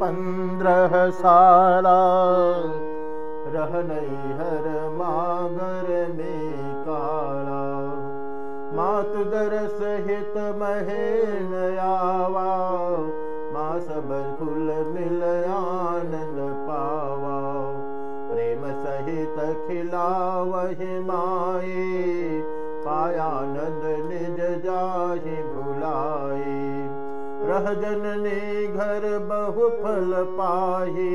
पंद्रह साला रहनई हर मागर में काला। मातु दर सहित महेन आवा माँ सब खुल मिल आनंद पावा। प्रेम सहित खिलावहि माए पायानंद निज जाहि रह जननी घर बहु फल पाही।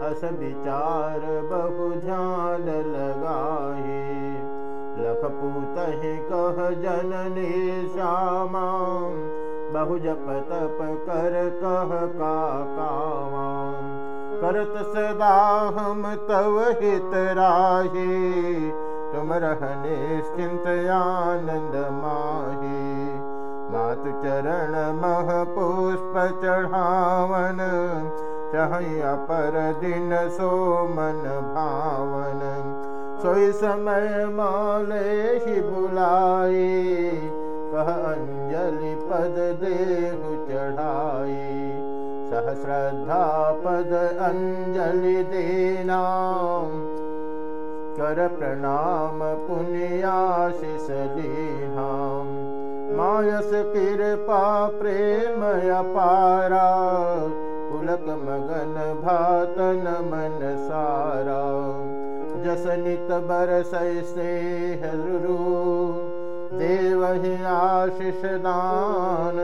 अस विचार बहु ध्यान लगाही कह जननी श्यामा। बहु जप तप कर कह का करत सदा हम तव हित राही। तुम रहने चिंत आनंद माही मातु चरण मह पुष्प चढ़ावन चहैया पर दिन सो मन भावन। सोई समय माले ही बुलाई कह अंजलि पद देहु चढ़ाई सहश्रद्धा पद अंजलि देना कर प्रणाम पुण्याशिष लीहाम कृपा प्रेम अपारा पुलक मगन भातन मन सारा। जस नित बरस से हरू देवहि आशिष दान।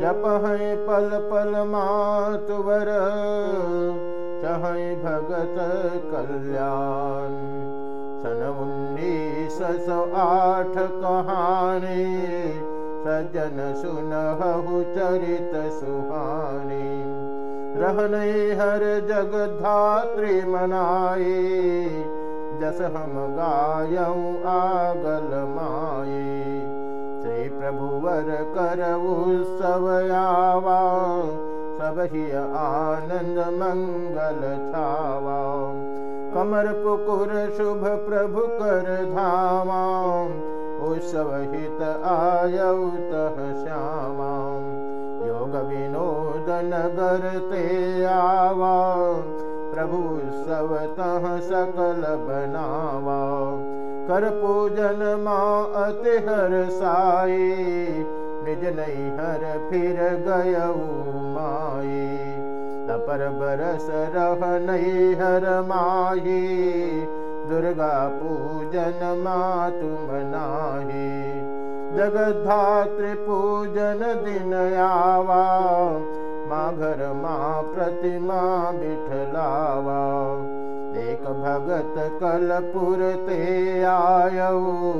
जप है पल पल मातुवर चह भगत कल्याण। सन उन्नीस सौ आठ कहानी सज्जन सुनहु चरित सुहानी। रहने हर जग धात्री मनाए जस हम गायऊ आगल माए श्री प्रभुवर कर उत्सव आवा सब ही आनंद मंगल छावा। कमर पुकुर शुभ प्रभु कर धामा उत्सव हित आयऊ तह श्यामा। योग विनोद नगर ते आवा। प्रभु सब तह सकल बनावा। कर पूजन माँ अति हर निज नहीं हर फिर गय माई तपर बरस रह नहीं हर माही दुर्गा पूजन माँ तुम नाही जगधात्री पूजन दिन आवा घर माँ प्रतिमा बिठलावा। एक भगत कलपुर ते आयऊ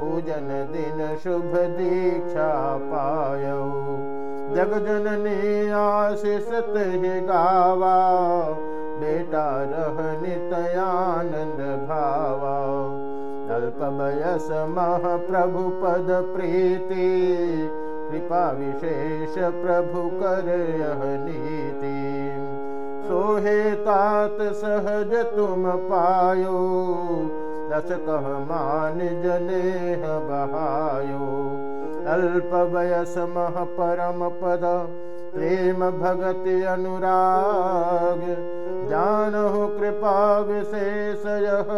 पूजन दिन शुभ दीक्षा पायऊ जग जननी आशीष ते गावा रह नितयानंद भावा अल्प बयस मह प्रभु पद प्रीति कृपा विशेष प्रभु कर यह नीति सोहे तात सहज तुम पायो दस कह मान जनेह बहायो अल्प बयस मह परम पद प्रेम भगति अनुराग जानहु कृपा विशेष यह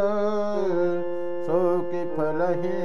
सो कि फल ही दिन भाग